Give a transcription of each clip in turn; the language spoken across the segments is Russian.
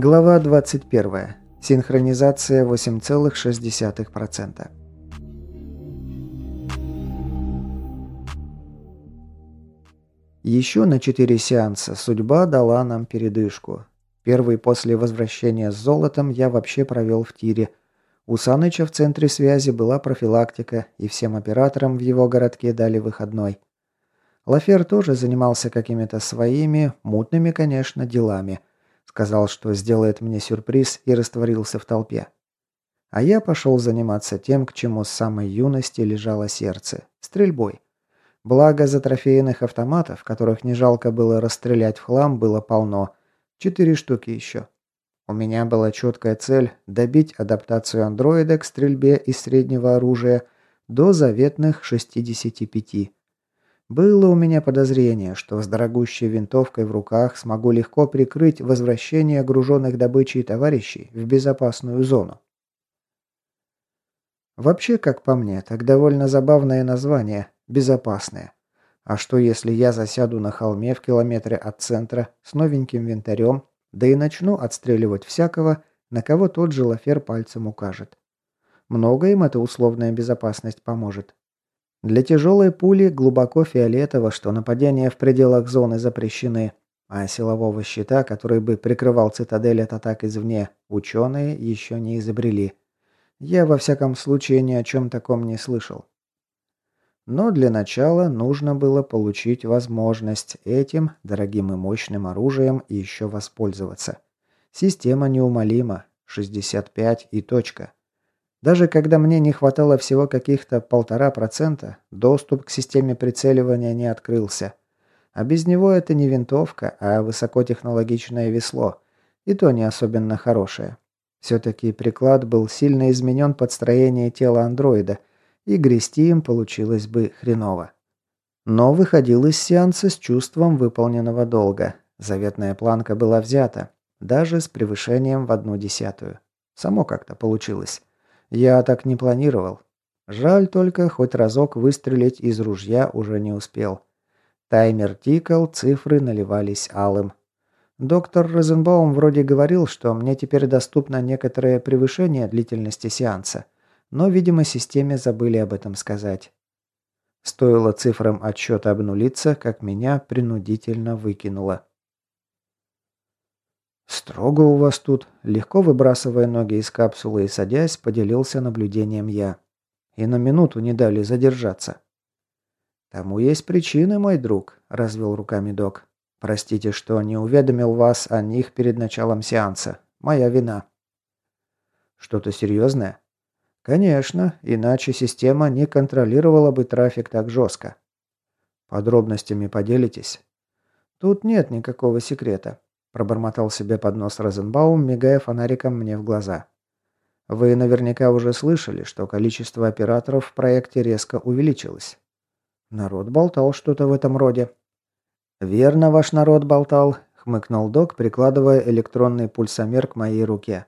Глава 21. Синхронизация 8,6%. Еще на четыре сеанса судьба дала нам передышку. Первый после возвращения с золотом я вообще провел в тире. У Саныча в центре связи была профилактика, и всем операторам в его городке дали выходной. Лафер тоже занимался какими-то своими, мутными, конечно, делами – Сказал, что сделает мне сюрприз и растворился в толпе. А я пошел заниматься тем, к чему с самой юности лежало сердце – стрельбой. Благо, за трофейных автоматов, которых не жалко было расстрелять в хлам, было полно. Четыре штуки еще. У меня была четкая цель – добить адаптацию андроида к стрельбе из среднего оружия до заветных 65. Было у меня подозрение, что с дорогущей винтовкой в руках смогу легко прикрыть возвращение груженных добычей товарищей в безопасную зону. Вообще, как по мне, так довольно забавное название «безопасное». А что если я засяду на холме в километре от центра с новеньким винтарем, да и начну отстреливать всякого, на кого тот же Лафер пальцем укажет? Много им эта условная безопасность поможет. Для тяжелой пули глубоко фиолетово, что нападения в пределах зоны запрещены, а силового щита, который бы прикрывал цитадель от атак извне, ученые еще не изобрели. Я во всяком случае ни о чем таком не слышал. Но для начала нужно было получить возможность этим дорогим и мощным оружием еще воспользоваться. Система неумолима. 65 и точка. Даже когда мне не хватало всего каких-то полтора процента, доступ к системе прицеливания не открылся. А без него это не винтовка, а высокотехнологичное весло. И то не особенно хорошее. Все-таки приклад был сильно изменен под строение тела андроида, и грести им получилось бы хреново. Но выходил из сеанса с чувством выполненного долга. Заветная планка была взята, даже с превышением в одну десятую. Само как-то получилось. Я так не планировал. Жаль только, хоть разок выстрелить из ружья уже не успел. Таймер тикал, цифры наливались алым. Доктор Розенбаум вроде говорил, что мне теперь доступно некоторое превышение длительности сеанса, но, видимо, системе забыли об этом сказать. Стоило цифрам отсчета обнулиться, как меня принудительно выкинуло. «Строго у вас тут», – легко выбрасывая ноги из капсулы и садясь, поделился наблюдением я. И на минуту не дали задержаться. «Тому есть причины, мой друг», – развел руками док. «Простите, что не уведомил вас о них перед началом сеанса. Моя вина». «Что-то серьезное?» «Конечно, иначе система не контролировала бы трафик так жестко». «Подробностями поделитесь?» «Тут нет никакого секрета. Пробормотал себе под нос Розенбаум, мигая фонариком мне в глаза. Вы наверняка уже слышали, что количество операторов в проекте резко увеличилось. Народ болтал что-то в этом роде. «Верно ваш народ болтал», — хмыкнул док, прикладывая электронный пульсомер к моей руке.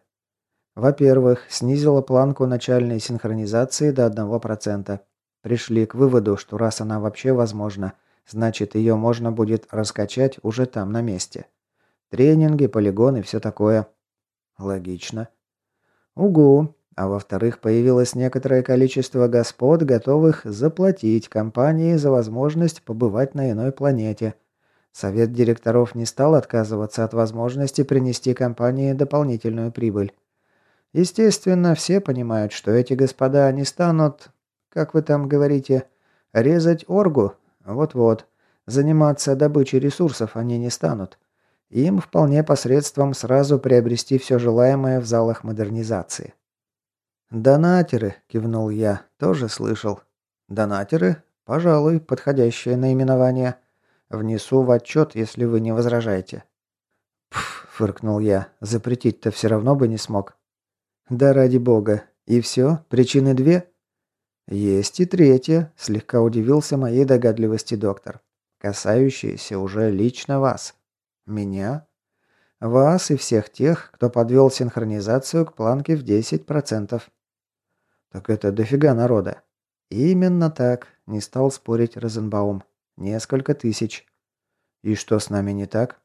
Во-первых, снизила планку начальной синхронизации до 1%. Пришли к выводу, что раз она вообще возможна, значит ее можно будет раскачать уже там на месте. Тренинги, полигоны, все такое. Логично. Угу. А во-вторых, появилось некоторое количество господ, готовых заплатить компании за возможность побывать на иной планете. Совет директоров не стал отказываться от возможности принести компании дополнительную прибыль. Естественно, все понимают, что эти господа не станут, как вы там говорите, резать оргу. Вот-вот. Заниматься добычей ресурсов они не станут. Им вполне посредством сразу приобрести все желаемое в залах модернизации. «Донатеры», – кивнул я, – «тоже слышал». «Донатеры? Пожалуй, подходящее наименование. Внесу в отчет, если вы не возражаете». «Пф», – фыркнул я, – «запретить-то все равно бы не смог». «Да ради бога. И все? Причины две?» «Есть и третья», – слегка удивился моей догадливости доктор. «Касающаяся уже лично вас». Меня? Вас и всех тех, кто подвел синхронизацию к планке в 10%. Так это дофига народа. Именно так, не стал спорить Розенбаум. Несколько тысяч. И что с нами не так?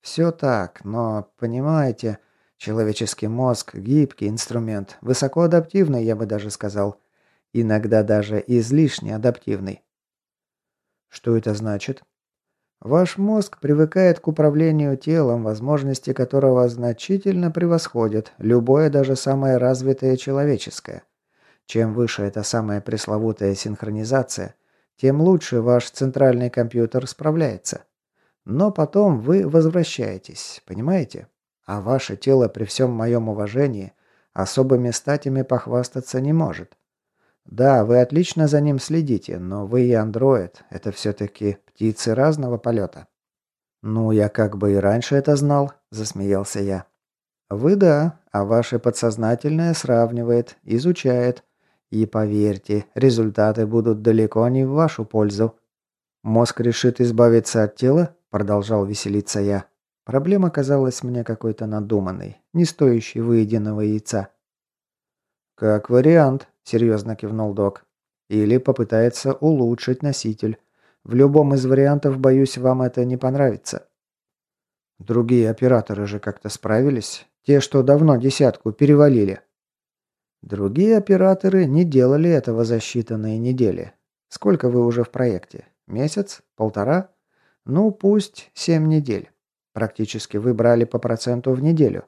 Все так, но, понимаете, Человеческий мозг – гибкий инструмент, высокоадаптивный, я бы даже сказал. Иногда даже излишне адаптивный. Что это значит? Ваш мозг привыкает к управлению телом, возможности которого значительно превосходят любое даже самое развитое человеческое. Чем выше эта самая пресловутая синхронизация, тем лучше ваш центральный компьютер справляется. Но потом вы возвращаетесь, понимаете? А ваше тело при всем моем уважении особыми статями похвастаться не может. Да, вы отлично за ним следите, но вы и андроид. Это все-таки птицы разного полета. Ну, я как бы и раньше это знал, засмеялся я. Вы да, а ваше подсознательное сравнивает, изучает. И поверьте, результаты будут далеко не в вашу пользу. Мозг решит избавиться от тела, продолжал веселиться я. Проблема казалась мне какой-то надуманной, не стоящей выеденного яйца. «Как вариант», – серьезно кивнул док. «Или попытается улучшить носитель. В любом из вариантов, боюсь, вам это не понравится». «Другие операторы же как-то справились. Те, что давно десятку перевалили». «Другие операторы не делали этого за считанные недели. Сколько вы уже в проекте? Месяц? Полтора? Ну, пусть семь недель. Практически вы брали по проценту в неделю.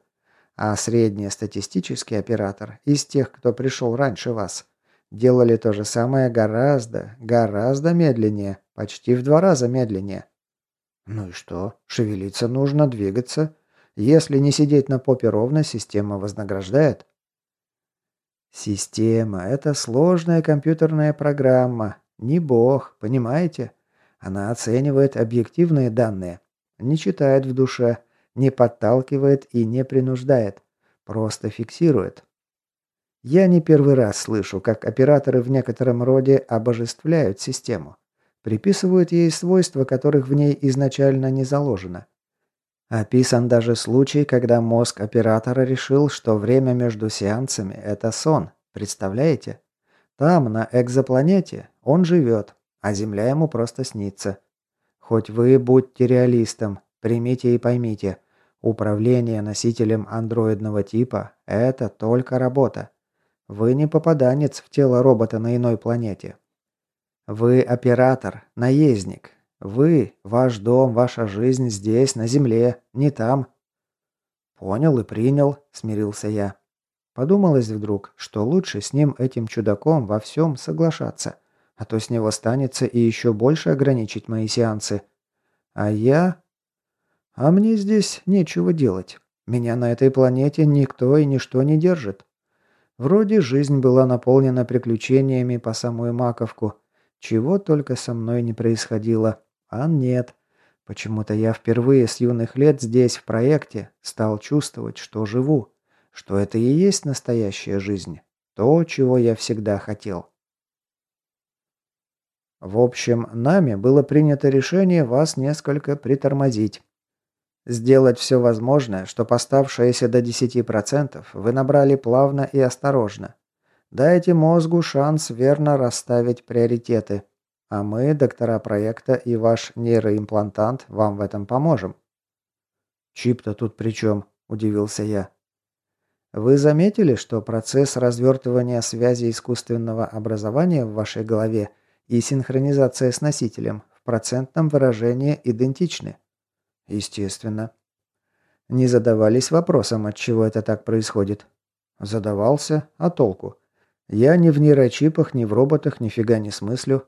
А среднестатистический оператор из тех, кто пришел раньше вас, делали то же самое гораздо, гораздо медленнее, почти в два раза медленнее. Ну и что? Шевелиться нужно, двигаться. Если не сидеть на попе ровно, система вознаграждает. Система – это сложная компьютерная программа. Не бог, понимаете? Она оценивает объективные данные, не читает в душе, не подталкивает и не принуждает. Просто фиксирует. Я не первый раз слышу, как операторы в некотором роде обожествляют систему. Приписывают ей свойства, которых в ней изначально не заложено. Описан даже случай, когда мозг оператора решил, что время между сеансами – это сон. Представляете? Там, на экзопланете, он живет, а Земля ему просто снится. Хоть вы будьте реалистом, примите и поймите, управление носителем андроидного типа – это только работа. Вы не попаданец в тело робота на иной планете. Вы оператор, наездник. Вы, ваш дом, ваша жизнь здесь, на Земле, не там. Понял и принял, смирился я. Подумалось вдруг, что лучше с ним, этим чудаком, во всем соглашаться – а то с него станется и еще больше ограничить мои сеансы. А я... А мне здесь нечего делать. Меня на этой планете никто и ничто не держит. Вроде жизнь была наполнена приключениями по самую маковку. Чего только со мной не происходило. А нет. Почему-то я впервые с юных лет здесь, в проекте, стал чувствовать, что живу. Что это и есть настоящая жизнь. То, чего я всегда хотел. В общем, нами было принято решение вас несколько притормозить. Сделать все возможное, что оставшееся до 10% вы набрали плавно и осторожно. Дайте мозгу шанс верно расставить приоритеты. А мы, доктора проекта и ваш нейроимплантант, вам в этом поможем. «Чип-то тут при чем?» – удивился я. Вы заметили, что процесс развертывания связи искусственного образования в вашей голове – и синхронизация с носителем в процентном выражении идентичны. Естественно. Не задавались вопросом, от чего это так происходит. Задавался, а толку? Я ни в нейрочипах, ни в роботах нифига не смыслю.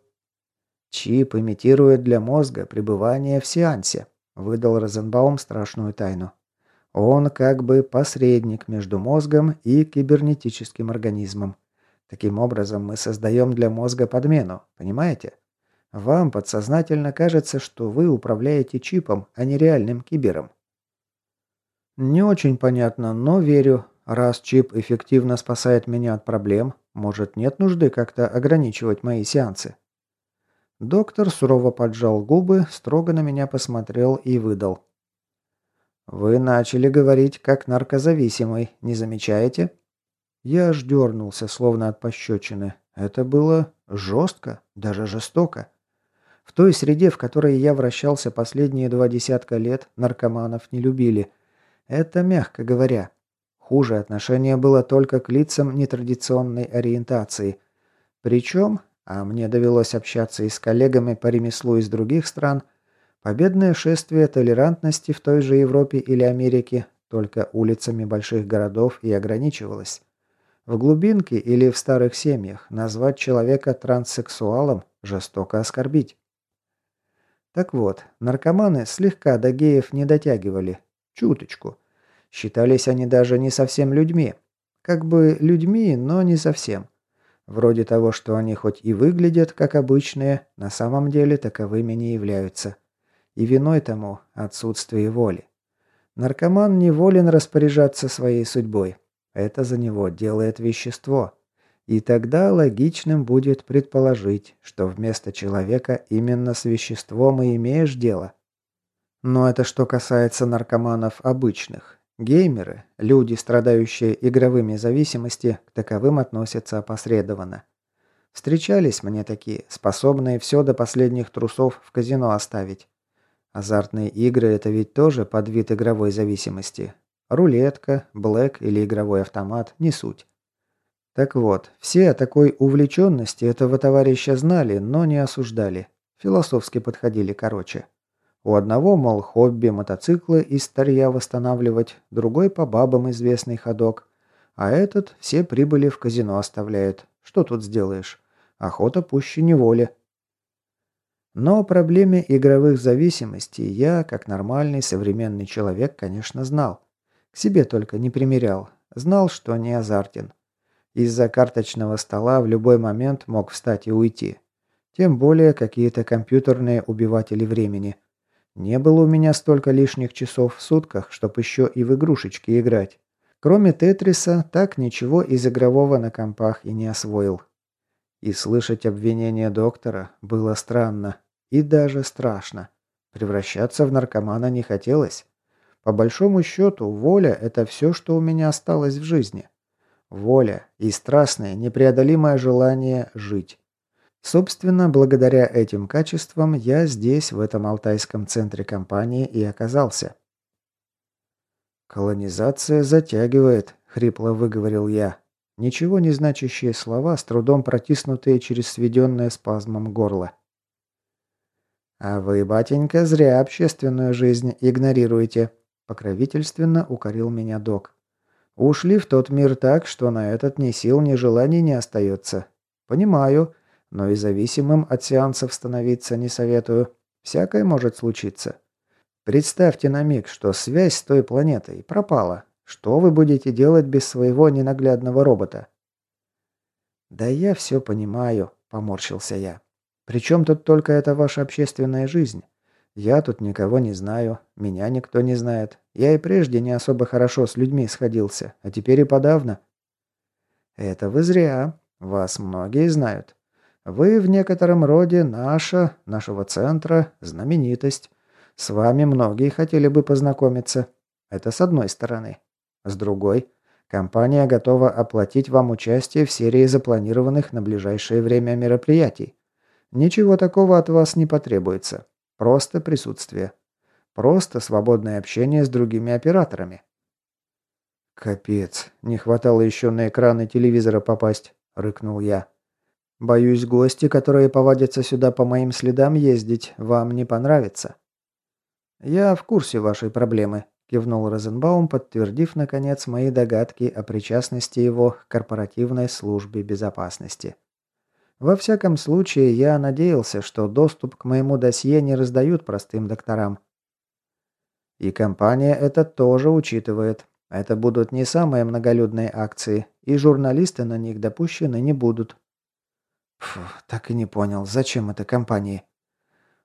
Чип имитирует для мозга пребывание в сеансе, выдал Розенбаум страшную тайну. Он как бы посредник между мозгом и кибернетическим организмом. Таким образом, мы создаем для мозга подмену, понимаете? Вам подсознательно кажется, что вы управляете чипом, а не реальным кибером. Не очень понятно, но верю. Раз чип эффективно спасает меня от проблем, может, нет нужды как-то ограничивать мои сеансы. Доктор сурово поджал губы, строго на меня посмотрел и выдал. «Вы начали говорить как наркозависимый, не замечаете?» Я аж дернулся, словно от пощечины. Это было жестко, даже жестоко. В той среде, в которой я вращался последние два десятка лет, наркоманов не любили. Это мягко говоря. Хуже отношение было только к лицам нетрадиционной ориентации. Причем, а мне довелось общаться и с коллегами по ремеслу из других стран, победное шествие толерантности в той же Европе или Америке только улицами больших городов и ограничивалось. В глубинке или в старых семьях назвать человека транссексуалом – жестоко оскорбить. Так вот, наркоманы слегка до геев не дотягивали. Чуточку. Считались они даже не совсем людьми. Как бы людьми, но не совсем. Вроде того, что они хоть и выглядят как обычные, на самом деле таковыми не являются. И виной тому отсутствие воли. Наркоман не волен распоряжаться своей судьбой. Это за него делает вещество. И тогда логичным будет предположить, что вместо человека именно с веществом и имеешь дело. Но это что касается наркоманов обычных. Геймеры, люди, страдающие игровыми зависимости, к таковым относятся опосредованно. Встречались мне такие, способные все до последних трусов в казино оставить. Азартные игры – это ведь тоже под вид игровой зависимости. Рулетка, блэк или игровой автомат – не суть. Так вот, все о такой увлеченности этого товарища знали, но не осуждали. Философски подходили короче. У одного, мол, хобби мотоциклы из старья восстанавливать, другой по бабам известный ходок. А этот все прибыли в казино оставляет. Что тут сделаешь? Охота пуще неволи. Но о проблеме игровых зависимостей я, как нормальный современный человек, конечно, знал. К себе только не примерял. Знал, что не азартен. Из-за карточного стола в любой момент мог встать и уйти. Тем более какие-то компьютерные убиватели времени. Не было у меня столько лишних часов в сутках, чтоб еще и в игрушечки играть. Кроме Тетриса, так ничего из игрового на компах и не освоил. И слышать обвинения доктора было странно. И даже страшно. Превращаться в наркомана не хотелось. По большому счету, воля – это все, что у меня осталось в жизни. Воля и страстное, непреодолимое желание жить. Собственно, благодаря этим качествам я здесь, в этом алтайском центре компании, и оказался. «Колонизация затягивает», — хрипло выговорил я. Ничего не значащие слова, с трудом протиснутые через сведенное спазмом горло. «А вы, батенька, зря общественную жизнь игнорируете», Покровительственно укорил меня док. Ушли в тот мир так, что на этот ни сил, ни желаний не остается. Понимаю, но и зависимым от сеансов становиться не советую. Всякое может случиться. Представьте на миг, что связь с той планетой пропала. Что вы будете делать без своего ненаглядного робота? Да я все понимаю, поморщился я. Причем тут только эта ваша общественная жизнь? Я тут никого не знаю, меня никто не знает. Я и прежде не особо хорошо с людьми сходился, а теперь и подавно. Это вы зря. Вас многие знают. Вы в некотором роде наша, нашего центра, знаменитость. С вами многие хотели бы познакомиться. Это с одной стороны. С другой, компания готова оплатить вам участие в серии запланированных на ближайшее время мероприятий. Ничего такого от вас не потребуется. Просто присутствие. Просто свободное общение с другими операторами. «Капец, не хватало еще на экраны телевизора попасть», — рыкнул я. «Боюсь, гости, которые повадятся сюда по моим следам ездить, вам не понравится». «Я в курсе вашей проблемы», — кивнул Розенбаум, подтвердив, наконец, мои догадки о причастности его к корпоративной службе безопасности. Во всяком случае, я надеялся, что доступ к моему досье не раздают простым докторам. И компания это тоже учитывает. Это будут не самые многолюдные акции, и журналисты на них допущены не будут. Фу, так и не понял, зачем это компании?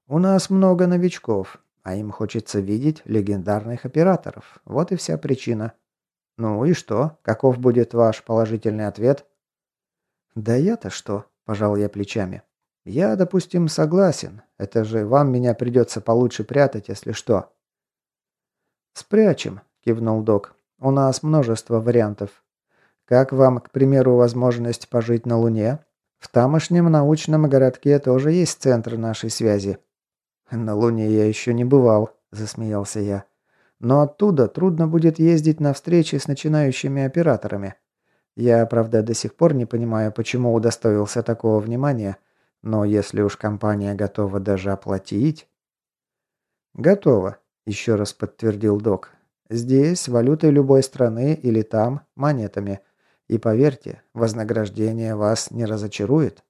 У нас много новичков, а им хочется видеть легендарных операторов. Вот и вся причина. Ну и что? Каков будет ваш положительный ответ? Да я-то что? – пожал я плечами. «Я, допустим, согласен. Это же вам меня придется получше прятать, если что». «Спрячем», – кивнул док. «У нас множество вариантов. Как вам, к примеру, возможность пожить на Луне? В тамошнем научном городке тоже есть центр нашей связи». «На Луне я еще не бывал», – засмеялся я. Но оттуда трудно будет ездить на встречи с начинающими операторами. Я, правда, до сих пор не понимаю, почему удостоился такого внимания, но если уж компания готова даже оплатить... Готово, еще раз подтвердил док. Здесь валютой любой страны или там монетами. И поверьте, вознаграждение вас не разочарует.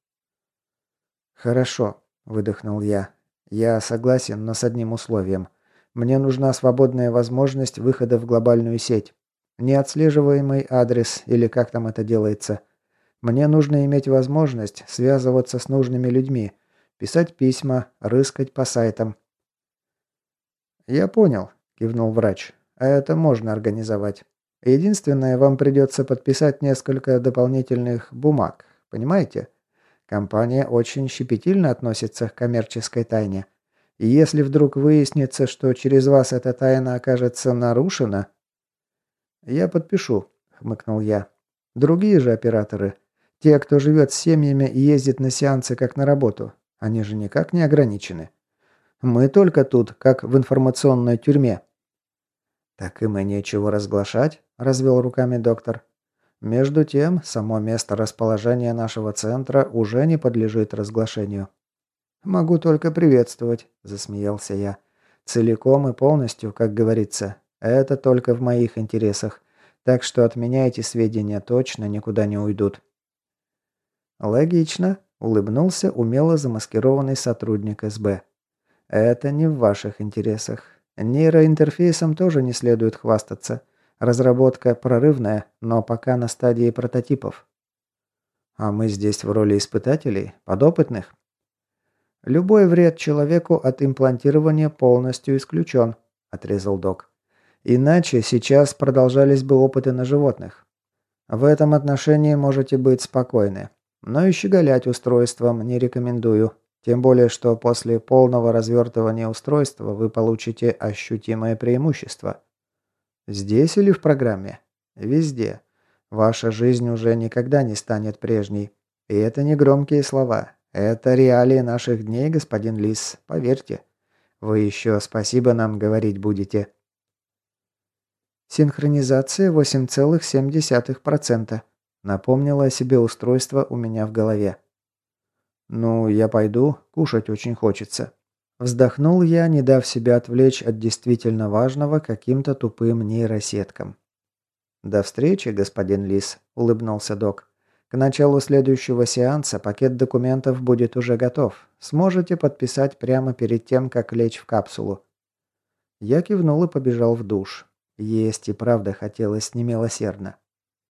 Хорошо, выдохнул я. Я согласен, но с одним условием. Мне нужна свободная возможность выхода в глобальную сеть. Неотслеживаемый адрес или как там это делается. Мне нужно иметь возможность связываться с нужными людьми, писать письма, рыскать по сайтам. «Я понял», – кивнул врач. «А это можно организовать. Единственное, вам придется подписать несколько дополнительных бумаг. Понимаете? Компания очень щепетильно относится к коммерческой тайне. И если вдруг выяснится, что через вас эта тайна окажется нарушена, «Я подпишу», — хмыкнул я. «Другие же операторы, те, кто живет с семьями и ездит на сеансы как на работу, они же никак не ограничены. Мы только тут, как в информационной тюрьме». «Так им и нечего разглашать», — развел руками доктор. «Между тем, само место расположения нашего центра уже не подлежит разглашению». «Могу только приветствовать», — засмеялся я. «Целиком и полностью, как говорится. Это только в моих интересах. Так что от меня эти сведения точно никуда не уйдут. Логично, улыбнулся умело замаскированный сотрудник СБ. Это не в ваших интересах. Нейроинтерфейсом тоже не следует хвастаться. Разработка прорывная, но пока на стадии прототипов. А мы здесь в роли испытателей, подопытных. Любой вред человеку от имплантирования полностью исключен, отрезал док. Иначе сейчас продолжались бы опыты на животных. В этом отношении можете быть спокойны. Но и щеголять устройством не рекомендую. Тем более, что после полного развертывания устройства вы получите ощутимое преимущество. Здесь или в программе? Везде. Ваша жизнь уже никогда не станет прежней. И это не громкие слова. Это реалии наших дней, господин Лис, поверьте. Вы еще спасибо нам говорить будете. Синхронизация 8,7%. Напомнило о себе устройство у меня в голове. «Ну, я пойду, кушать очень хочется». Вздохнул я, не дав себя отвлечь от действительно важного каким-то тупым нейросеткам. «До встречи, господин Лис», – улыбнулся док. «К началу следующего сеанса пакет документов будет уже готов. Сможете подписать прямо перед тем, как лечь в капсулу». Я кивнул и побежал в душ. Есть и правда хотелось немилосердно.